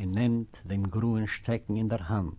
Er und nimmt den grünen Stecken in der Hand.